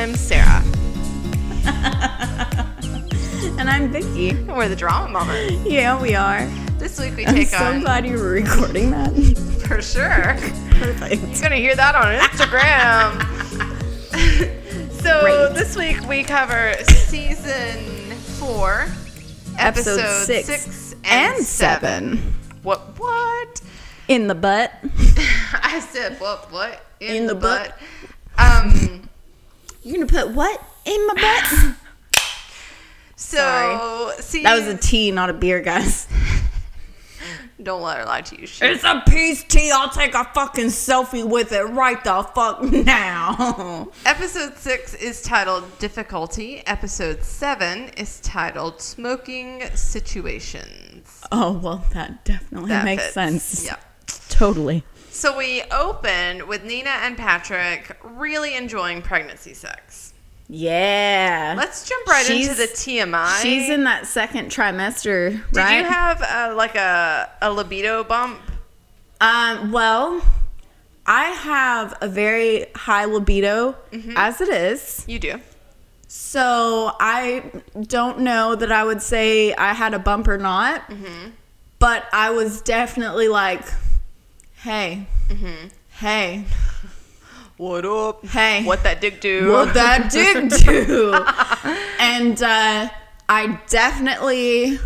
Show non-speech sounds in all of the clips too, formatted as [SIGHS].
I'm Sarah. [LAUGHS] And I'm Vicky. We're the drama mama. Yeah, we are. This week we I'm take so on glad you were recording that. for sure. Perfect. You're gonna hear that on Instagram. [LAUGHS] so Great. this week we cover season four, Episode episodes six six, and, And seven. seven. What? What? In the butt. [LAUGHS] I said what? What? In the butt. Um. You're gonna put what in my butt? [LAUGHS] [LAUGHS] So see, that was a tea, not a beer, guys. [LAUGHS] Don't let her lie to you. She, It's a peace tea. I'll take a fucking selfie with it right the fuck now. Episode six is titled Difficulty. Episode seven is titled Smoking Situations. oh well, that definitely That makes fits. sense. Yeah. Totally. So we open with Nina and Patrick really enjoying pregnancy sex. Yeah. Let's jump right into the TMI. She's in that second trimester, Did right? you have uh, like a, a libido bump? Um, well, I have a very high libido Mm-hmm. as it is. You do. So I don't know that I would say I had a bump or not. But I was definitely like, hey, hey, What up? hey. What that dick do? What that dick [LAUGHS] do? and uh, I definitely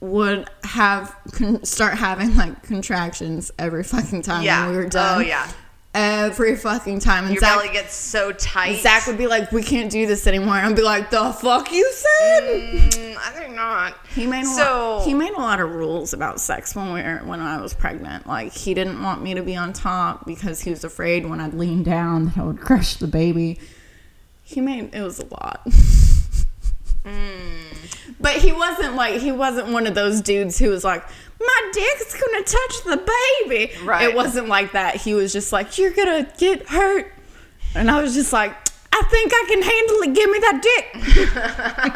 would have con- start having like contractions every fucking time Yeah. when we were done. Oh yeah. Every fucking time. And Your Zach, belly gets so tight. Zach would be like, "We can't do this anymore." And I'd be like, "The fuck you said?" Mm, I think not. He made a So- lot, he made a lot of rules about sex when we were when I was pregnant. Like he didn't want me to be on top because he was afraid when I'd lean down that I would crush the baby. He made it was a lot. [LAUGHS] Mm. But he wasn't like he wasn't one of those dudes who was like, "My dick's gonna touch the baby." Right. It wasn't like that. He was just like, "You're gonna get hurt," and I was just like, "I think I can handle it. Give me that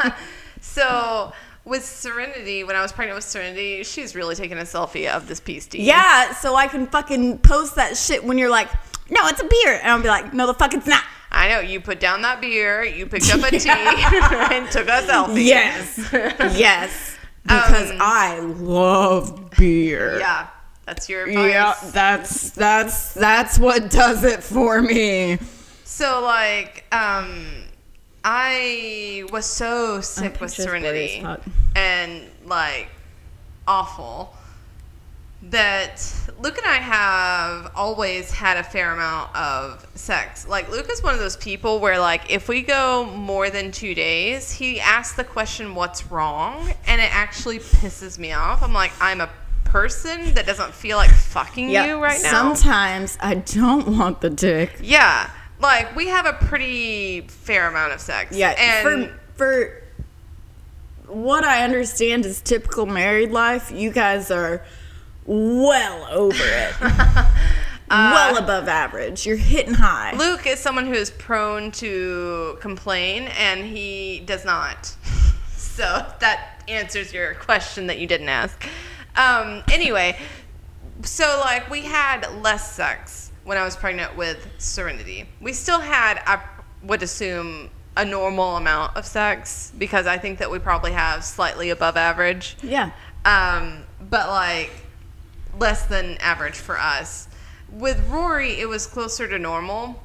dick." [LAUGHS] So with Serenity, when I was pregnant with Serenity, she's really taking a selfie of this piece D. Yeah, so I can fucking post that shit when you're like, no, it's a beer. And I'll be like, no, the fuck it's not. I know. You put down that beer, you picked up a [LAUGHS] tea, [LAUGHS] and took a selfie. Yes. yes. Because Um, I love beer. Yeah. That's your advice. Yeah, that's that's that's what does it for me. So like, um, I was so sick with Serenity and like awful that Luke and I have always had a fair amount of sex. Like Luke is one of those people where like if we go more than 2 days, he asks the question what's wrong and it actually pisses me off. I'm like I'm a person that doesn't feel like fucking you right now. Sometimes I don't want the dick. Yeah. Like we have a pretty fair amount of sex. Yeah, And for for what I understand is typical married life. You guys are well over it, [LAUGHS] well above average. You're hitting high. Luke is someone who is prone to complain and he does not. [LAUGHS] So that answers your question that you didn't ask. Um, anyway, so like we had less sex when I was pregnant with Serenity. We still had, I would assume, a normal amount of sex because I think that we probably have slightly above average. Yeah. um, but like less than average for us. With Rory, it was closer to normal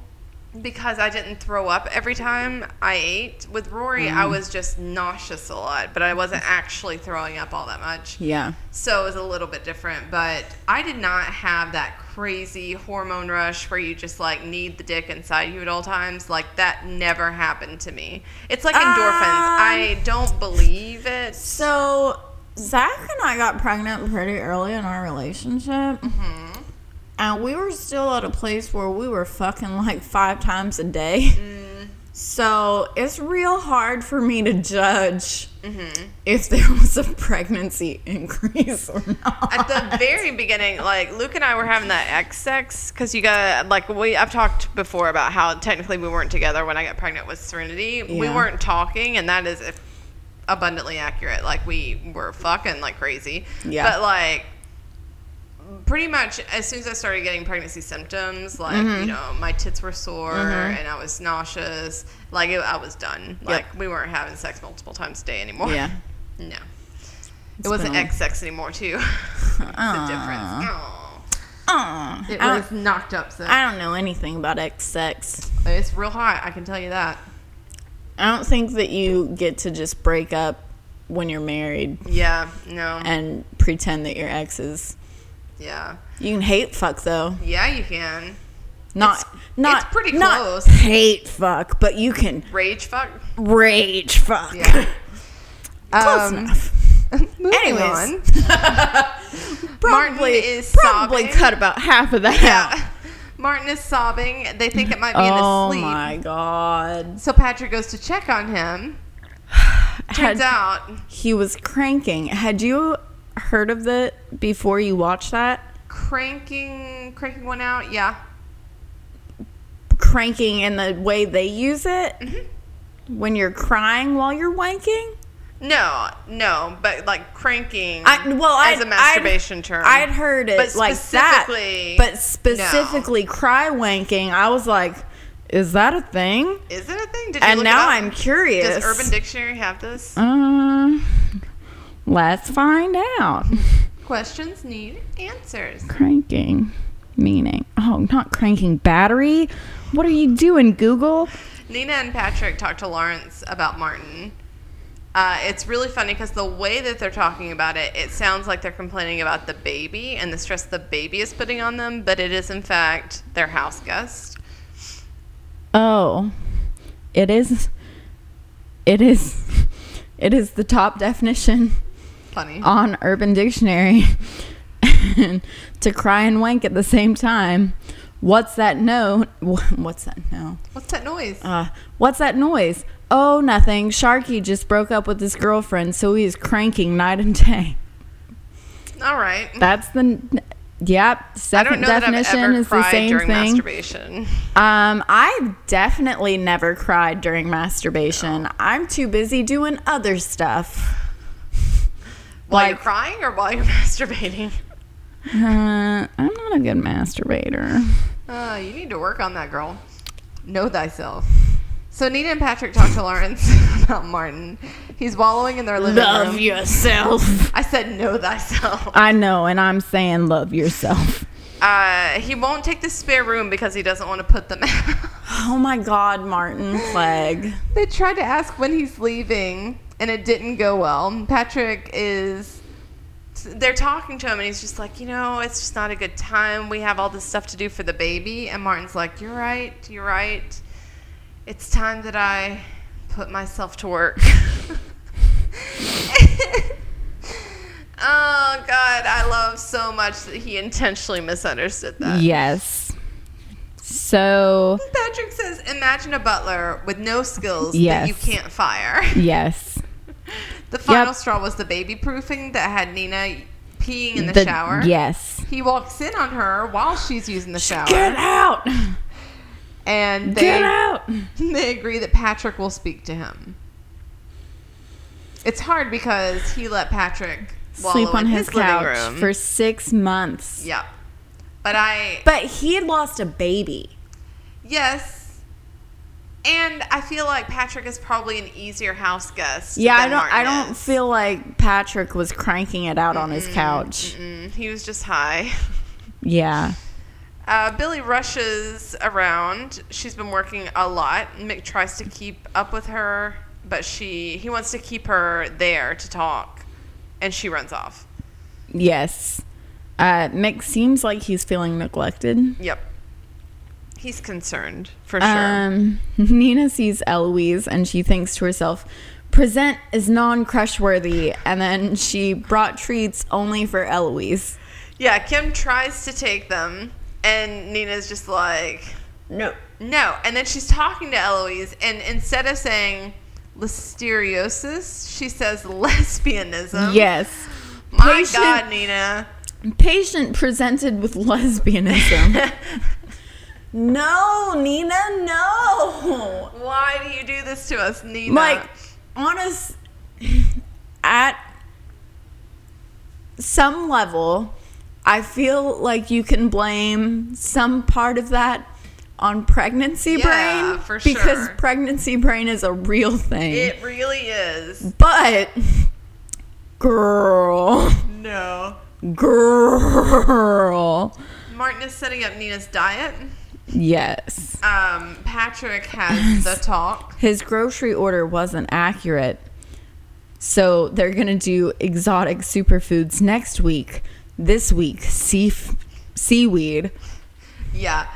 because I didn't throw up every time I ate. With Rory, I was just nauseous a lot, but I wasn't actually throwing up all that much. Yeah. So it was a little bit different, but I did not have that crazy hormone rush where you just like need the dick inside you at all times. Like that never happened to me. It's like endorphins. Um, I don't believe it. So Zach and I got pregnant pretty early in our relationship. Mm-hmm. And we were still at a place where we were fucking like five times a day. Mm. [LAUGHS] So it's real hard for me to judge mm-hmm. if there was a pregnancy [LAUGHS] increase or not. At the very beginning, like Luke and I were having that X sex because you got like we I've talked before about how technically we weren't together when I got pregnant with Serenity. We weren't talking, and that is abundantly accurate. Like we were fucking like crazy. Yeah. But like pretty much as soon as I started getting pregnancy symptoms, like Mm-hmm. you know, my tits were sore and I was nauseous. Like it, I was done. Like we weren't having sex multiple times a day anymore. Yeah. [LAUGHS] No. it wasn't been a- X sex anymore too. [LAUGHS] It's a difference. Aw. Aw. It I was knocked up. So I don't know anything about X sex. it's real hot. I can tell you that. I don't think that you get to just break up when you're married Yeah. No. and pretend that your ex is. Yeah. You can hate fuck though. Yeah, you can. Not It's- not it's pretty not close. hate fuck, but you can Rage fuck. rage fuck. Yeah. [LAUGHS] Close Um, enough. [LAUGHS] Moving Anyways. on. [LAUGHS] Probably probably sobbing. cut about half of that out. Martin is sobbing. They think it might be in his sleep. Oh my god. So Patrick goes to check on him. [SIGHS] Turns Had- out, he was cranking. Had you heard of it before you watched that? cranking, cranking one out. Yeah. Cranking in the way they use it Mm-hmm. when you're crying while you're wanking. No, no, but like cranking. I well, as I'd, a masturbation I'd, term. I'd heard it But like that, but specifically cry wanking. I was like, is that a thing? Is it a thing? Did you And now? I'm curious. Does Urban Dictionary have this? Uh, let's find out. [LAUGHS] Questions need answers. cranking meaning. Oh, not cranking battery. What are you doing, Google? Nina and Patrick talked to Lawrence about Martin. Uh, it's really funny because the way that they're talking about it, it sounds like they're complaining about the baby and the stress the baby is putting on them, but it is in fact their house guest. Oh, it is. It is. It is the top definition Funny. on Urban Dictionary to cry and wank at the same time. What's that note? What's that note? What's that noise? Uh, what's that noise? Oh, nothing. Sharky just broke up with his girlfriend, so he's cranking night and day. All right. That's the. Yep. I don't Second know that I've definition is the same thing. Um, I've definitely never cried during masturbation. I'm too busy doing other stuff. While you're Like- crying or while you're [LAUGHS] masturbating? Uh, I'm not a good masturbator. Uh, you need to work on that, girl. Know thyself. So Nina and Patrick talk to Lawrence [LAUGHS] about Martin. He's wallowing in their living Love room. yourself. I said know thyself. I know, and I'm saying love yourself. Uh, he won't take the spare room because he doesn't want to put them [LAUGHS] out. Oh my God, Martin Clegg. they tried to ask when he's leaving, and it didn't go well. Patrick is. They're talking to him, and he's just like, you know, it's just not a good time. We have all this stuff to do for the baby. And Martin's like, you're right, you're right. It's time that I put myself to work. [LAUGHS] oh, God, I love so much that he intentionally misunderstood that. Yes. So, Patrick says, imagine a butler with no skills Yes. that you can't fire. yes. [LAUGHS] The final Yep. straw was the baby proofing that had Nina peeing in the, The- shower. Yes. He walks in on her while she's using the shower. Get out! And Get they, out! [LAUGHS] they agree that Patrick will speak to him. It's hard because he let Patrick Sleep on his, his, couch for six months. yeah. But I But he had lost a baby. yes. And I feel like Patrick is probably an easier house guest. Yeah, I don't. I don't is. feel like Patrick was cranking it out on his couch. Mm, he was just high. [LAUGHS] Yeah. Uh, Billie rushes around. She's been working a lot. Mick tries to keep up with her, but she he wants to keep her there to talk, and she runs off. Yes. Uh, Mick seems like he's feeling neglected. Yep. He's concerned for sure. Um, [LAUGHS] Nina sees Eloise and she thinks to herself, "Present is non-crush worthy," and then she brought treats only for Eloise. yeah, Kim tries to take them, and Nina's just like, No. no. And then she's talking to Eloise, and instead of saying listeriosis, she says lesbianism. Yes. [GASPS] My Patient- God, Nina. Patient presented with lesbianism. [LAUGHS] no, Nina, no. Why do you do this to us, Nina? Like, honest, [SIGHS] at some level, I feel like you can blame some part of that on pregnancy Yeah, brain because sure. pregnancy brain is a real thing. It really is. but girl, No. girl. Martin is setting up Nina's diet. Yes. Um, Patrick has [LAUGHS] the talk. His grocery order wasn't accurate. So they're going to do exotic superfoods next week. This week, sea seaweed. Yeah.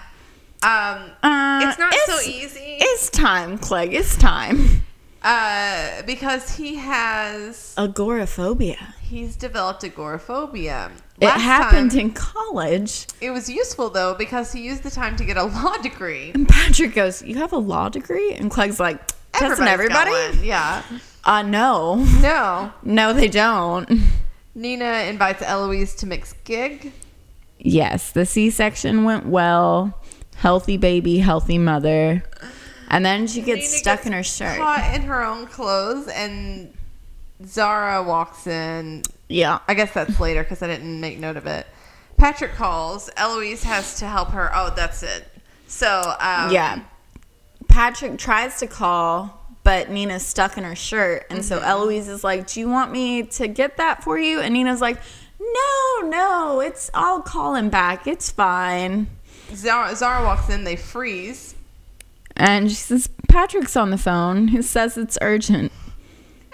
Um, Uh, it's not so easy. It's time, Clegg. It's time. Uh, because he has Agoraphobia. he's developed agoraphobia. It happened time- in college. It was useful though because he used the time to get a [LAUGHS] law degree. And Patrick goes, You have a law degree? And Clegg's like, got one, Yeah. Uh, no. No. No, they don't. Nina invites Eloise to Mick's gig. Yes, the C section went well. Healthy baby, healthy mother. And then she gets Nina stuck gets in her shirt. Caught in her own clothes, and Zara walks in. Yeah. I guess that's later because I didn't make note of it. Patrick calls. Eloise has to help her. Oh, that's it. So, um, Yeah. Patrick tries to call, but Nina's stuck in her shirt. And so Eloise is like, Do you want me to get that for you? And Nina's like, No, no, it's I'll call him back. It's fine. Zara, Zara walks in. They freeze. And she says, Patrick's on the phone. He says it's urgent.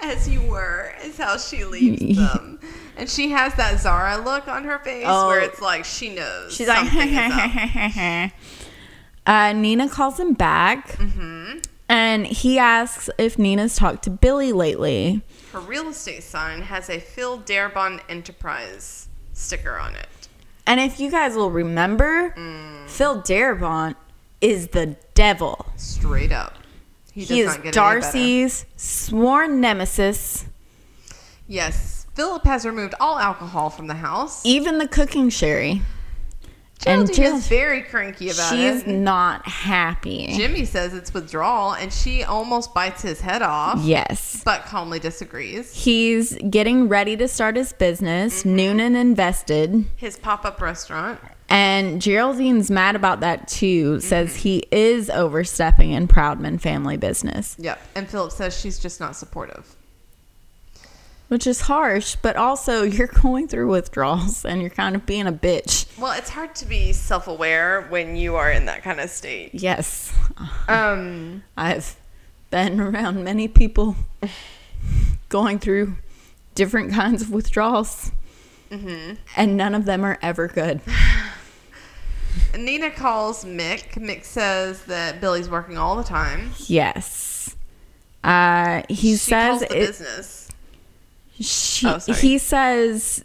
As you were, is how she leaves [LAUGHS] them. And she has that Zara look on her face Oh. where it's like she knows. She's like, something is up. [LAUGHS] uh, Nina calls him back. Mm-hmm. And he asks if Nina's talked to Billie lately. Her real estate sign has a Phil Darabont Enterprise sticker on it. And if you guys will remember, Mm. Phil Darabont is the devil. Straight up. He, He, does is not get any. Darcy's sworn nemesis. Yes. Philip has removed all alcohol from the house. Even the cooking sherry. Geraldine Jill- is very cranky about it. She's it. not happy. Jimmy says it's withdrawal, and she almost bites his head off, yes. but calmly disagrees. He's getting ready to start his business, Mm-hmm. Noonan invested. His pop-up restaurant. And Geraldine's mad about that too, Mm-hmm. says he is overstepping in Proudman family business, Yep. And Philip says she's just not supportive. Which is harsh, but also [LAUGHS] you're going through withdrawals and you're kind of being a bitch. Well, it's hard to be self-aware when you are in that kind of state. Yes. Um, [LAUGHS] I've been around many people [LAUGHS] going through different kinds of withdrawals, mhm. and none of them are ever good. Nina calls Mick. Mick says that Billie's working all the time. Yes. Uh, he she says it, business. She, Oh, he says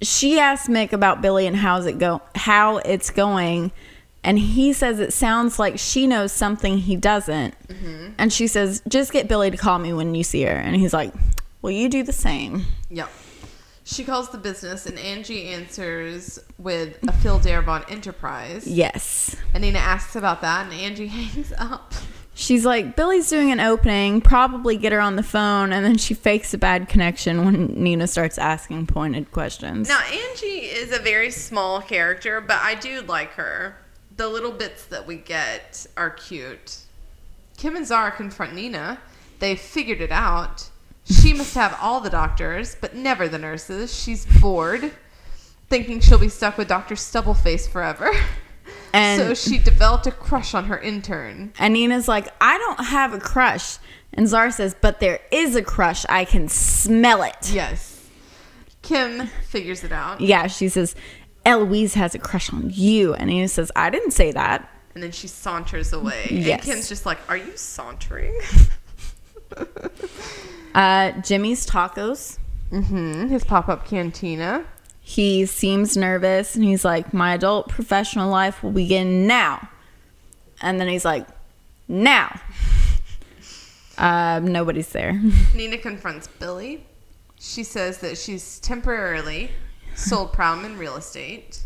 she asked Mick about Billie and how's it go how it's going and he says it sounds like she knows something he doesn't Mm-hmm. and she says just get Billie to call me when you see her and he's like well you do the same Yep. She calls the business, and Angie answers with a Phil Darabont Enterprise. yes And Nina asks about that, and Angie [LAUGHS] hangs up. She's like Billie's doing an opening probably get her on the phone and then she fakes a bad connection when Nina starts asking pointed questions Now, Angie is a very small character, but I do like her. The little bits that we get are cute. Kim and Zara confront Nina. They figured it out. She must have all the doctors, but never the nurses. She's bored, thinking she'll be stuck with Dr. Stubbleface forever. [LAUGHS] And- so she developed a crush on her intern. And Nina's like, I don't have a crush. And Zara says, but there is a crush. I can smell it. Yes. Kim figures it out. Yeah, she says, Eloise has a crush on you. And Nina says, I didn't say that. And then she saunters away. Yes. And Kim's just like, Are you sauntering? [LAUGHS] Uh, Jimmy's tacos. mm-hmm. His pop up cantina. He seems nervous and he's like, My adult professional life will begin now. And then he's like, Now. Uh, [LAUGHS] nobody's there. [LAUGHS] Nina confronts Billie. She says that she's temporarily sold Proudman in real estate.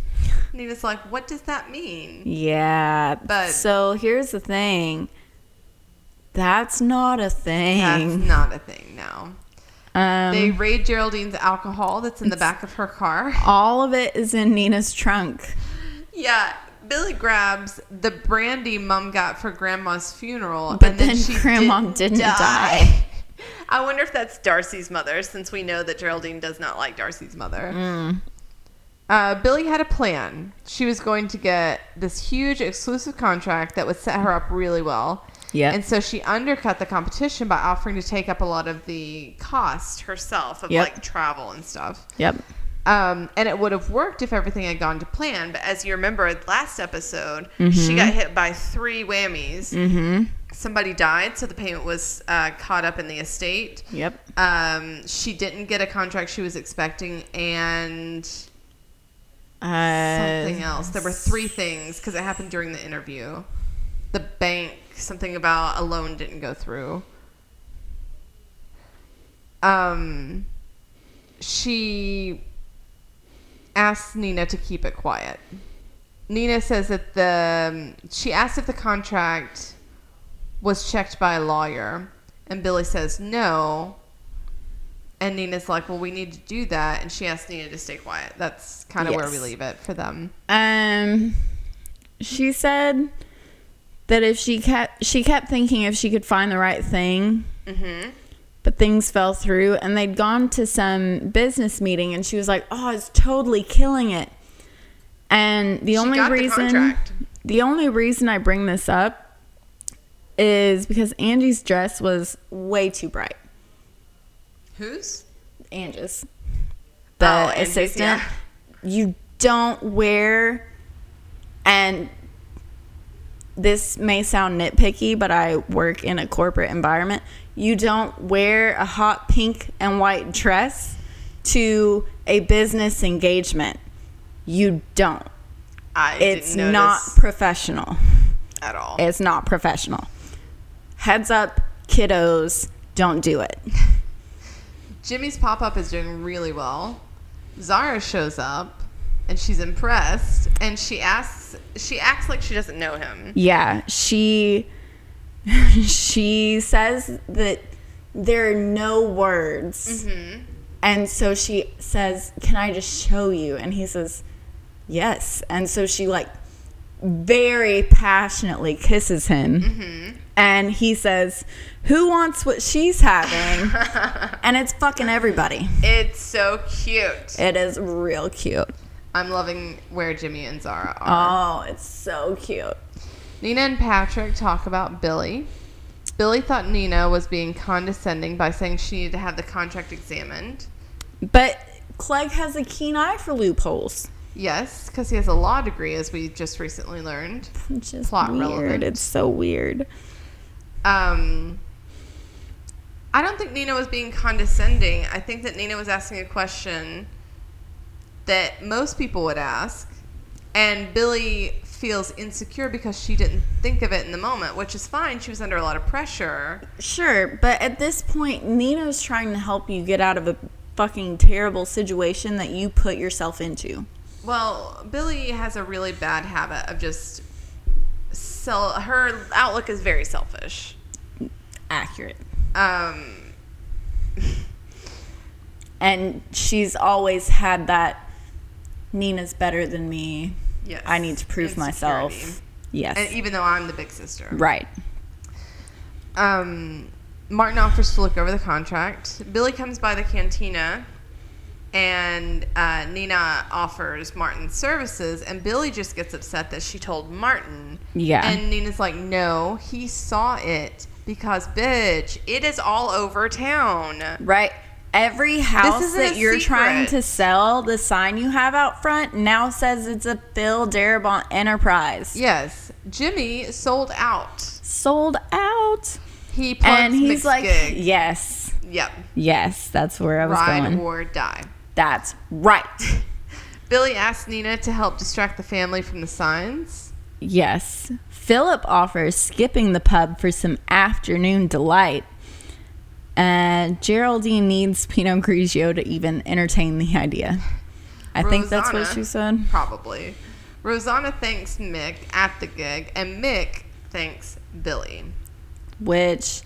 Nina's like, What does that mean? Yeah. But- so here's the thing. That's not a thing. That's not a thing now. Um, They raid Geraldine's alcohol that's in the back of her car. [LAUGHS] all of it is in Nina's trunk. Yeah, Billie grabs the brandy mom got for grandma's funeral, But then Grandma didn't die. [LAUGHS] I wonder if that's Darcy's mother, since we know that Geraldine does not like Darcy's mother. Mm. Uh, Billie had a plan. She was going to get this huge exclusive contract that would set her up really well. Yep. And so she undercut the competition by offering to take up a lot of the cost herself of Yep. like travel and stuff. Yep. Um, and it would have worked if everything had gone to plan. But as you remember, last episode, Mm-hmm. she got hit by three whammies. Mm-hmm. Somebody died, so the payment was uh, caught up in the estate. Yep. Um, she didn't get a contract she was expecting, and Uh, something else. There were three things because it happened during the interview. The bank, something about a loan didn't go through. Um, she asked Nina to keep it quiet. Nina says that the she asked if the contract was checked by a lawyer, and Billie says no. And Nina's like, "Well, we need to do that," and she asked Nina to stay quiet. That's kind of where we leave it for them. Um, she said that if she kept, she kept thinking if she could find the right thing, Mm-hmm. but things fell through, and they'd gone to some business meeting, and she was like, "Oh, it's totally killing it." And the She only got the reason, the only reason I bring this up is because Angie's dress was way too bright. whose Angie's, the Oh, Angie's, assistant. yeah. You don't wear, and this may sound nitpicky, but I work in a corporate environment. You don't wear a hot pink and white dress to a business engagement. You don't. I It's not professional. at all. It's not professional. Heads up, kiddos, don't do it. [LAUGHS] Jimmy's pop up is doing really well. Zara shows up and she's impressed and she asks she acts like she doesn't know him. Yeah, she [LAUGHS] she says that there are no words. Mm-hmm. And so she says, "Can I just show you?" And he says, "Yes." And so she like very passionately kisses him. Mm-hmm. And he says, "Who wants what she's having?" [LAUGHS] and it's fucking everybody. It's so cute. It is real cute. I'm loving where Jimmy and Zara are. Oh, it's so cute. Nina and Patrick talk about Billie. Billie thought Nina was being condescending by saying she needed to have the contract examined. But Clegg has a keen eye for loopholes. Yes, because he has a law degree, as we just recently learned. Which is Plot weird. relevant. It's so weird. Um, I don't think Nina was being condescending. I think that Nina was asking a question that most people would ask, and Billie feels insecure because she didn't think of it in the moment, which is fine. She was under a lot of pressure. Sure, but at this point, Nina's trying to help you get out of a fucking terrible situation that you put yourself into. Well, Billie has a really bad habit of just sell. Her outlook is very selfish. Accurate. Um, [LAUGHS] And she's always had that Nina's better than me. yes, I need to prove insecurity. myself. Yes. And even though I'm the big sister, right. um, Martin offers to look over the contract. Billie comes by the cantina, and uh, Nina offers Martin services, and Billie just gets upset that she told Martin. Yeah. And Nina's like, no, he saw it because, bitch, it is all over town. Right. Every house that you're trying to sell, the sign you have out front now says it's a Phil Darabont Enterprise. Yes, Jimmy sold out. Sold out. He And he's like, yes, yep, yes, that's where I was ride going. or die. That's right. [LAUGHS] Billie asks Nina to help distract the family from the signs. Yes. Philip offers skipping the pub for some afternoon delight. And Geraldine needs Pinot Grigio to even entertain the idea. I think that's what she said. Probably. Rosanna thanks Mick at the gig, and Mick thanks Billie. Which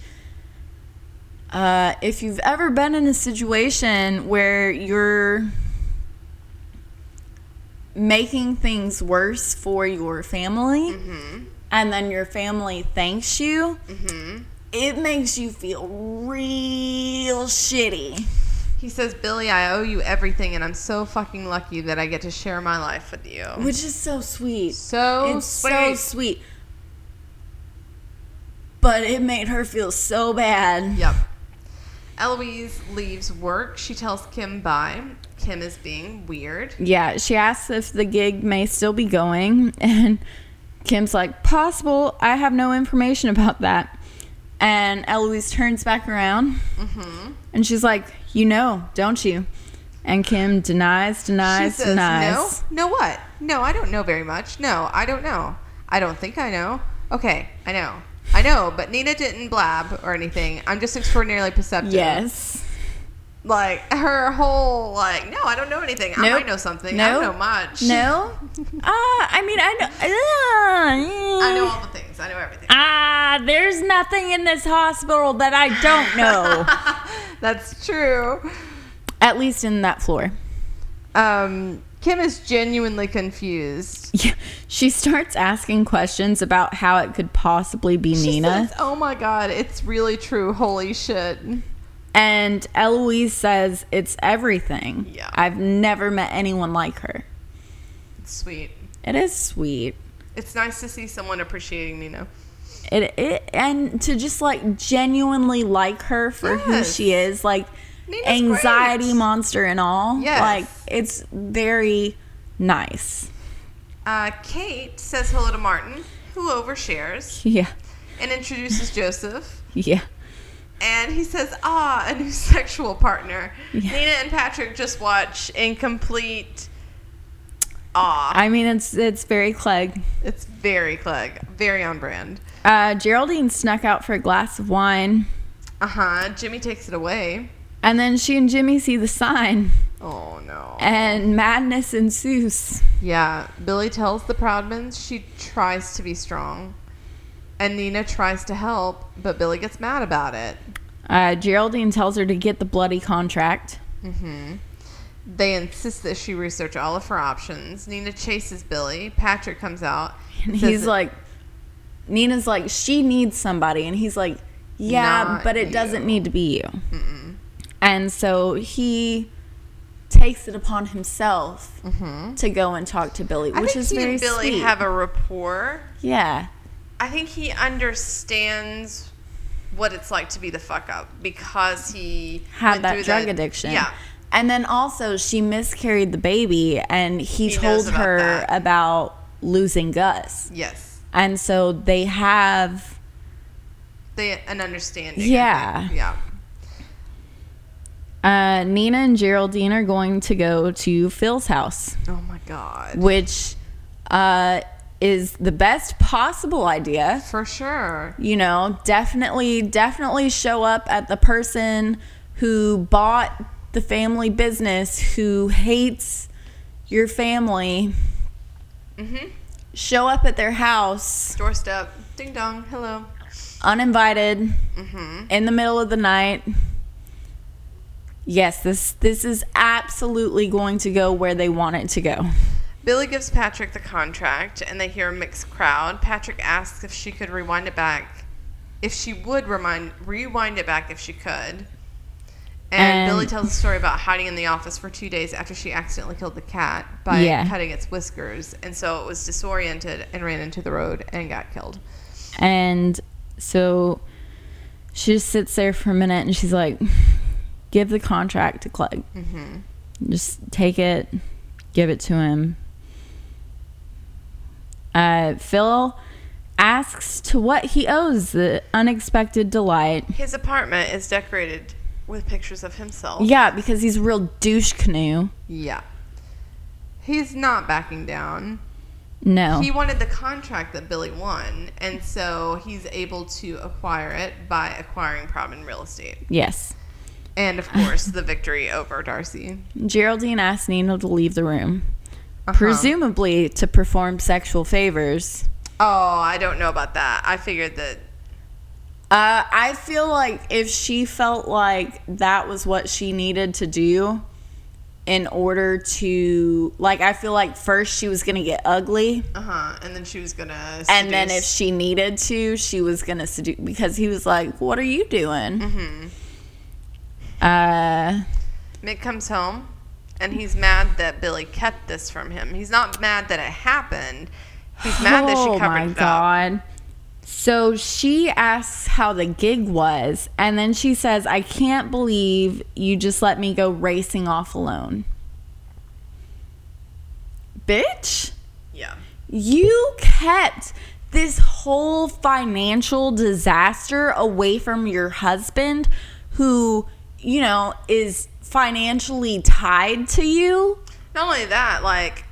Uh, if you've ever been in a situation where you're making things worse for your family and then your family thanks you, it makes you feel real shitty. He says, Billie, I owe you everything, and I'm so fucking lucky that I get to share my life with you. Which is so sweet. So it's so sweet. sweet. But it made her feel so bad. Yep. Eloise leaves work. She tells Kim bye. Kim is being weird. Yeah, she asks if the gig may still be going, [LAUGHS] and Kim's like, possible. I have no information about that. And Eloise turns back around, Mm-hmm. and she's like, you know, don't you? And Kim denies, denies, says, denies. no? No what? No, I don't know very much. No, I don't know. I don't think I know. Okay, I know. I know, but Nina didn't blab or anything. I'm just extraordinarily perceptive. Yes. Like, her whole, like, no, I don't know anything. I might know something. I don't know much. No? Ah, I mean, I know. Uh, I know all the things. I know everything. Ah, there's nothing in this hospital that I don't know. [LAUGHS] That's true. At least in that floor. Um, Kim is genuinely confused. [LAUGHS] Yeah, she starts asking questions about how it could possibly be She Nina. says, oh my god, it's really true. Holy shit. And Eloise says it's everything. Yeah. I've never met anyone like her. It's sweet. It is sweet. It's nice to see someone appreciating Nina. It, it and to just like genuinely like her for who she is, like Nina's anxiety great. monster and all. Yes. Like it's very nice. Uh, Kate says hello to Martin, who overshares, [LAUGHS] Yeah. and introduces Joseph. Yeah. And he says, ah, a new [LAUGHS] sexual partner. Yeah. Nina and Patrick just watch in complete awe. I mean it's it's very Clegg. it's very Clegg, very on brand. Uh, Geraldine snuck out for a glass of wine, Uh huh. Jimmy takes it away. and then she and Jimmy see the sign, Oh no. and madness ensues. Yeah, Billie tells the Proudmans she tries to be strong. And Nina tries to help, but Billie gets mad about it. Uh, Geraldine tells her to get the bloody contract. They insist that she research all of her options. Nina chases Billie. Patrick comes out. And he's like, Nina's like, she needs somebody. And he's like, yeah, Not but it you." doesn't need to be you. And so he takes it upon himself to go and talk to Billie. I which is very Billie sweet. have a rapport. yeah. I think he understands what it's like to be the fuck up because he Had that drug the- addiction. Yeah. And then also she miscarried the baby and he, He told about her that. about losing Gus. Yes. And so they have They an understanding. Yeah. Yeah. uh, Nina and Geraldine are going to go to Phil's house. Oh my god. which uh, is the best possible idea. For sure. You know, definitely, definitely show up at the person who bought the family business, who hates your family. Mm-hmm. Show up at their house Doorstep. Ding dong. Hello. uninvited Mm-hmm. in the middle of the night. Yes, this this is absolutely going to go where they want it to go. Billie gives Patrick the contract, and they hear a mixed crowd. Patrick asks if she could rewind it back, if she would remind rewind it back if she could. And, And- Billie tells a story about hiding in the office for two days after she accidentally killed the cat by Yeah. cutting its whiskers, and so it was disoriented and ran into the road and got killed. And so she just sits there for a minute and she's like, give the contract to Clegg. Mm-hmm. Just take it, give it to him. Uh, Phil asks to what he owes the unexpected delight. His apartment is decorated with pictures of himself. Yeah, because he's a real douche canoe. Yeah. He's not backing down. No. He wanted the contract that Billie won, and so he's able to acquire it by acquiring Proudman Real Estate. yes. And, of course, the victory over Darcy. Geraldine asks Nina to leave the room, Uh-huh. presumably to perform sexual favors. Oh, I don't know about that. I figured that Uh, I feel like if she felt like that was what she needed to do in order to, like, I feel like first she was gonna get ugly, Uh huh. And then she was gonna. and then if she needed to, she was gonna seduce because he was like, "What are you doing?" Mm-hmm. Uh, Mick comes home, and he's mad that Billie kept this from him. He's not mad that it happened. He's mad that oh she covered my it up. god. So she asks how the gig was, and then she says, I can't believe you just let me go racing off alone. Bitch, Yeah. you kept this whole financial disaster away from your husband who, you know, is financially tied to you. Not only that, like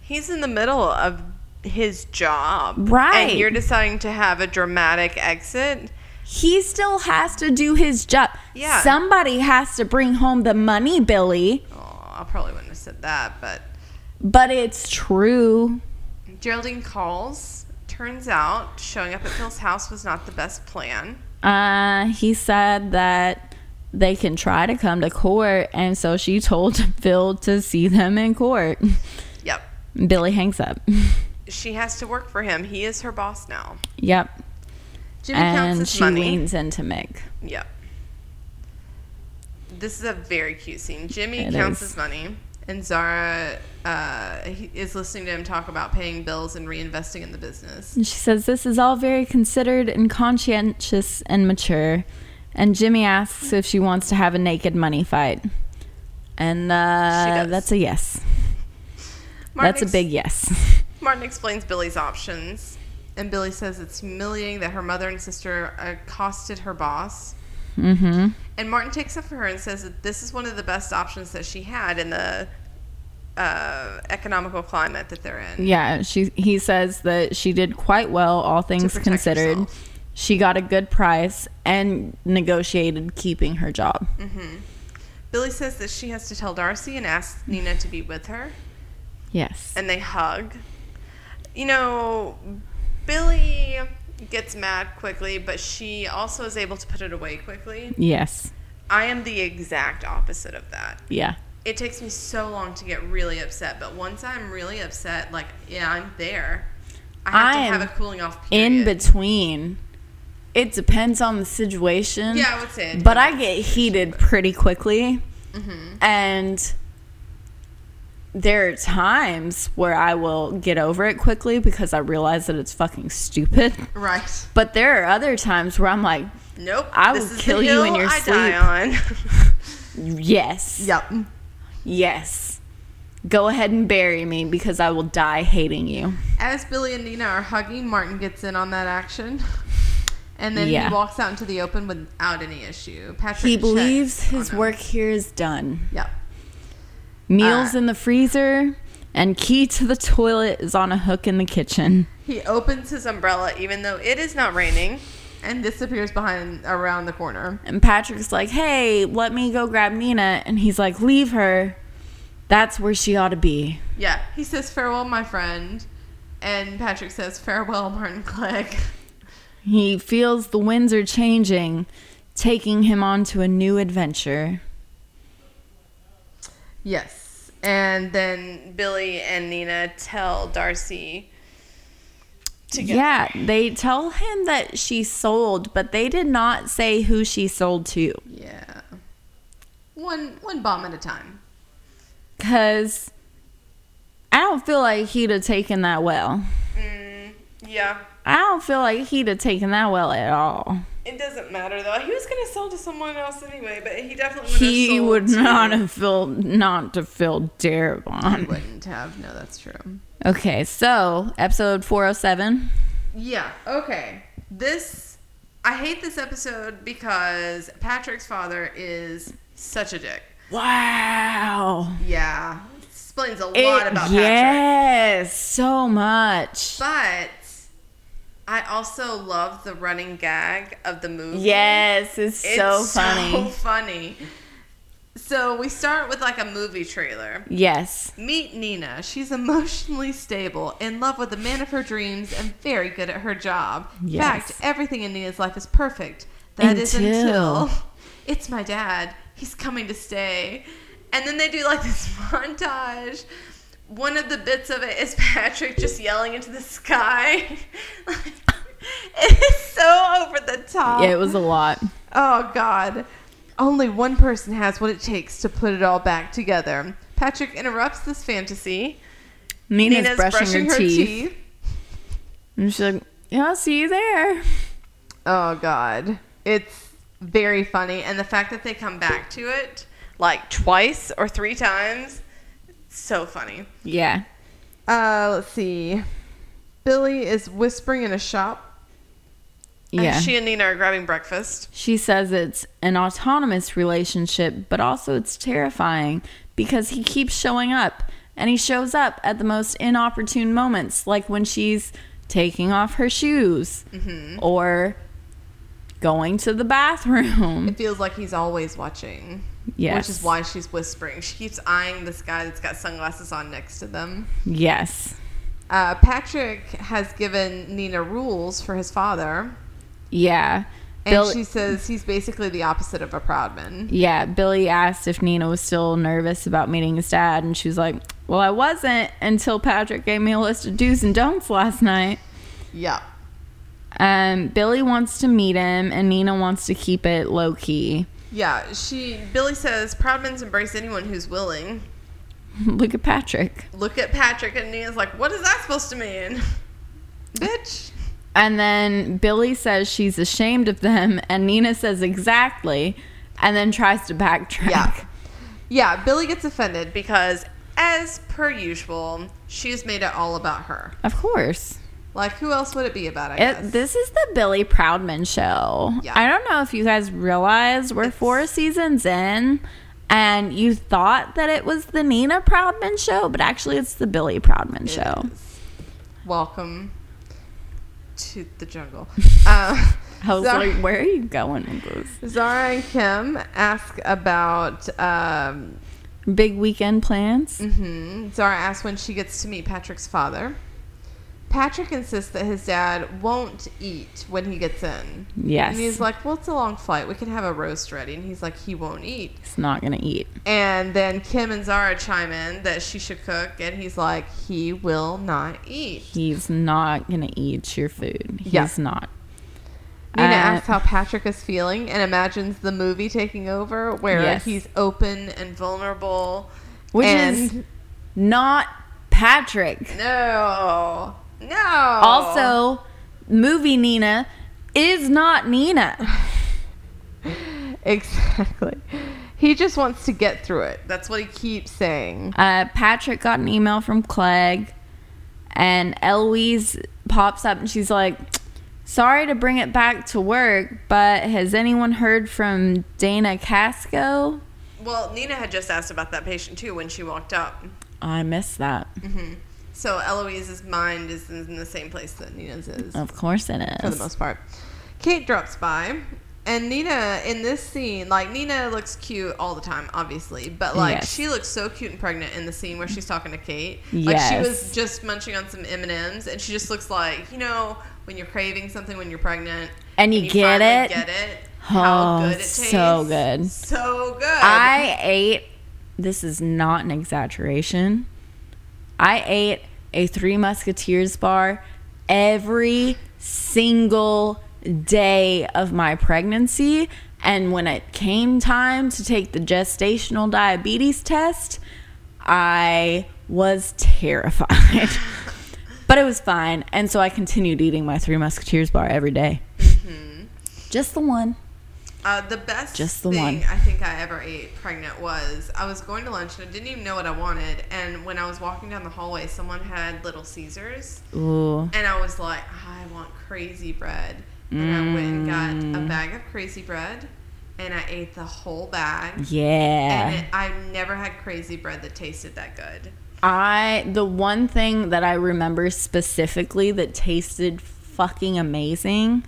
he's in the middle of his job, Right. And you're deciding to have a dramatic exit. he still has to do his job. Yeah. Somebody has to bring home the money, Billie. Oh, I probably wouldn't have said that, but But it's true. Geraldine calls. Turns out showing up at Phil's house was not the best plan. Uh, he said that they can try to come to court, and so she told [LAUGHS] Phil to see them in court. Yep. Billie hangs up. She has to work for him. He is her boss now. Yep. Jimmy counts And his she money. leans into Mick. Yep. This is a very cute scene. Jimmy It counts is. his money, and Zara uh, is listening to him talk about paying bills and reinvesting in the business. And she says, This is all very considered and conscientious and mature. And Jimmy asks if she wants to have a naked money fight. And uh, that's a yes. Martin that's a big yes. [LAUGHS] Martin explains Billie's options, and Billy says it's humiliating that her mother and sister accosted her boss. mm-hmm. And Martin takes up for her and says that this is one of the best options that she had in the uh, economical climate that they're in. Yeah, she he says that she did quite well, all things considered. herself. She got a good price and negotiated keeping her job. Mm-hmm. Billie says that she has to tell Darcy and ask Nina to be with her, Yes. and they hug. You know, Billie gets mad quickly, but she also is able to put it away quickly. Yes. I am the exact opposite of that. Yeah. It takes me so long to get really upset, but once I'm really upset, like, yeah, I'm there. I have to have a cooling off In between. It depends on the situation. Yeah, I would say it But I get heated pretty quickly. Mm-hmm. And there are times where I will get over it quickly because I realize that it's fucking stupid. Right. But there are other times where I'm like, Nope. I will kill you in your I sleep. die on. [LAUGHS] yes. yep. Yes. Go ahead and bury me because I will die hating you. As Billie and Nina are hugging, Martin gets in on that action. [LAUGHS] And then Yeah. he walks out into the open without any issue. Patrick He believes his work here is done. Yep. Meals Uh, in the freezer and key to the toilet is on a hook in the kitchen. He opens his umbrella even though it is not raining and disappears behind around the corner. And Patrick's like, "Hey, let me go grab Nina." And he's like, "Leave her. That's where she ought to be." Yeah. He says, Farewell, my friend. And Patrick says, Farewell, Martin Clegg. [LAUGHS] He feels the winds are changing, taking him on to a new adventure. Yes. And then Billie and Nina tell Darcy to get Yeah, they tell him that she sold, but they did not say who she sold to. Yeah. One one bomb at a time. Cause I don't feel like he'd have taken that well. Mm, yeah. I don't feel like he'd have taken that well at all. It doesn't matter though. He was gonna sell to someone else anyway, but he definitely would He have sold would to- not have filled not to fill He Darabont. wouldn't have. No, that's true. Okay, so episode four oh seven. Yeah. Okay. This I hate this episode because Patrick's father is such a dick. Wow. Yeah. Explains a lot It- about Patrick. yes, so much. But I also love the running gag of the movie. Yes, it's, It's so funny. So funny. So we start with like a movie trailer. Yes. Meet Nina. She's emotionally stable, in love with the man of her dreams, and very good at her job. In Yes. fact, everything in Nina's life is perfect. That is Until- until [LAUGHS] it's my dad. He's coming to stay. And then they do like this [LAUGHS] montage. One of the bits of it is [LAUGHS] Patrick just yelling into the sky. [LAUGHS] it is so over the top. Yeah, it was a lot. Oh God. Only one person has what it takes to put it all back together. Patrick interrupts this fantasy. Nina's, brushing, her, teeth. And she's like, yeah, I'll see you there. Oh God. It's very funny. And the fact that they come back to it like twice or three times, so funny. Yeah. Uh, let's see. Billie is whispering in a shop. Yeah. And she and Nina are grabbing breakfast. She says it's an autonomous relationship, but also it's terrifying because he keeps showing up and he shows up at the most inopportune moments, like when she's taking off her shoes or going to the bathroom. It feels like he's always watching. Yes. Which is why she's whispering. She keeps eyeing this guy that's got sunglasses on next to them. Yes. Uh, Patrick has given Nina rules for his father, Yeah. and Bill- she says he's basically the opposite of a proud man. Yeah, Billie asked if Nina was still nervous about meeting his dad, and she was like, Well, I wasn't until Patrick gave me a list of do's and don'ts last night. Yeah. Um, Billie wants to meet him, and Nina wants to keep it low key. Yeah, she Billie says Proudmans embrace anyone who's willing. [LAUGHS] Look at Patrick. Look at Patrick and Nina's like, what is that supposed to mean? [LAUGHS] Bitch. And then Billie says she's ashamed of them, and Nina says exactly, and then tries to backtrack. Yeah. Yeah, Billie gets offended because as per usual, she's made it all about her. Of course. Like who else would it be about, I guess? It, this is the Billie Proudman show. Yeah. I don't know if you guys realize we're It's- four seasons in and you thought that it was the Nina Proudman show, but actually it's the Billie Proudman show. is. Welcome to the jungle. [LAUGHS] uh, I was Zara, like, where are you going with this? Zara and Kim ask about. Um, Big weekend plans? mhm. Zara asks when she gets to meet Patrick's father. Patrick insists that his dad won't eat when he gets in. Yes. And he's like, well, it's a long flight. We can have a roast ready. And he's like, he won't eat. He's not going to eat. And then Kim and Zara chime in that she should cook. And he's like, he will not eat. He's not going to eat your food. He's Yeah. not. Nina Uh, asks how Patrick is feeling and imagines the movie taking over where Yes. he's open and vulnerable. Which and is not Patrick. no, no. Also, movie Nina is not Nina. [LAUGHS] exactly. He just wants to get through it. That's what he keeps saying. Uh, Patrick got an email from Clegg, and Eloise pops up and she's like, Sorry to bring it back to work, but has anyone heard from Dana Casco? Well, Nina had just asked about that patient too when she walked up. I missed that. So Eloise's mind is in the same place that Nina's is. Of course it is. for the most part. Kate drops by, and Nina in this scene, like Nina looks cute all the time, obviously, but like Yes. she looks so cute and pregnant in the scene where she's talking to Kate. Like she was just munching on some M and M's, and she just looks like you know when you're craving something when you're pregnant, And you get it? Get it? How Oh, good it tastes. so good. So good. I ate, this is not an exaggeration. I ate a Three Musketeers bar every single day of my pregnancy. And when it came time to take the gestational diabetes test, I was terrified. [LAUGHS] but it was fine. And so I continued eating my Three Musketeers bar every day. Mm-hmm. Just the one. Uh, the best Just the thing one. I think I ever ate pregnant was I was going to lunch and I didn't even know what I wanted. And when I was walking down the hallway, someone had Little Caesars. Ooh. And I was like, I want crazy bread. And I went and got Mm. a bag of crazy bread and I ate the whole bag. Yeah. And it, I've never had crazy bread that tasted that good. I the one thing that I remember specifically that tasted fucking amazing